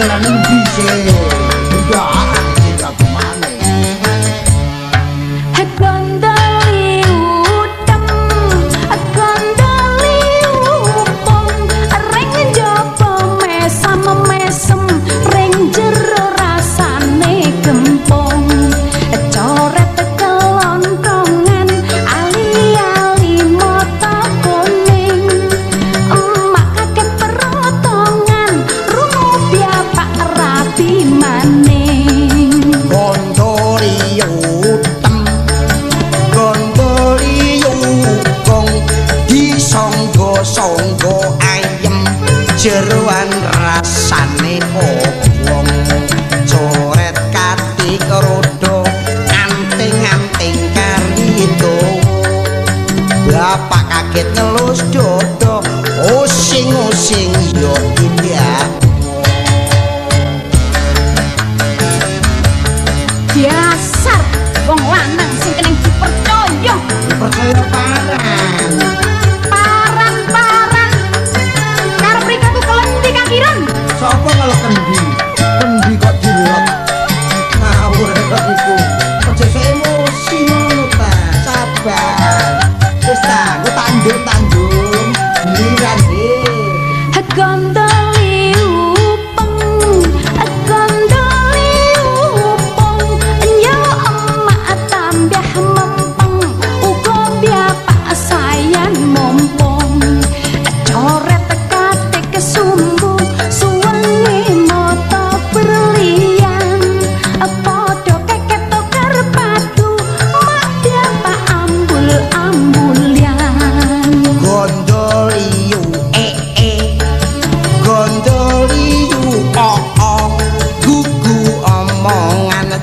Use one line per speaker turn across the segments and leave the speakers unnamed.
Alan DJ. a God. jeroan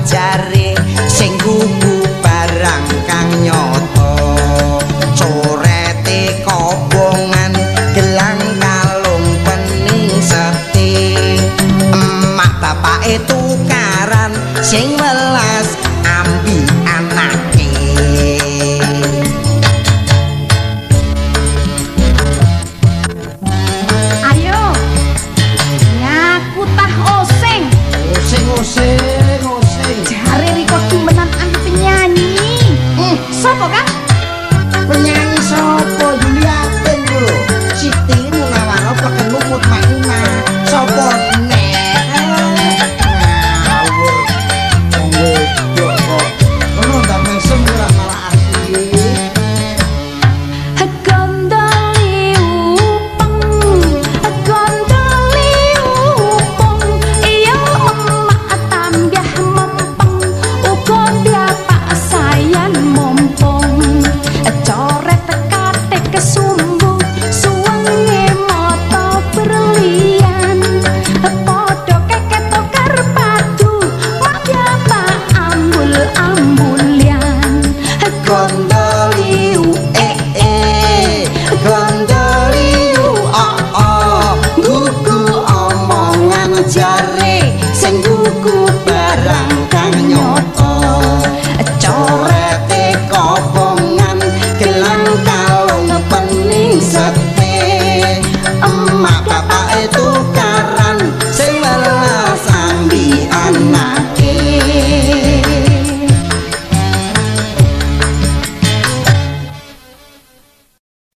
jare sing gugu barang kang nyata. Corete kobongan gelang kalung pening seti. Emak bapak itu sing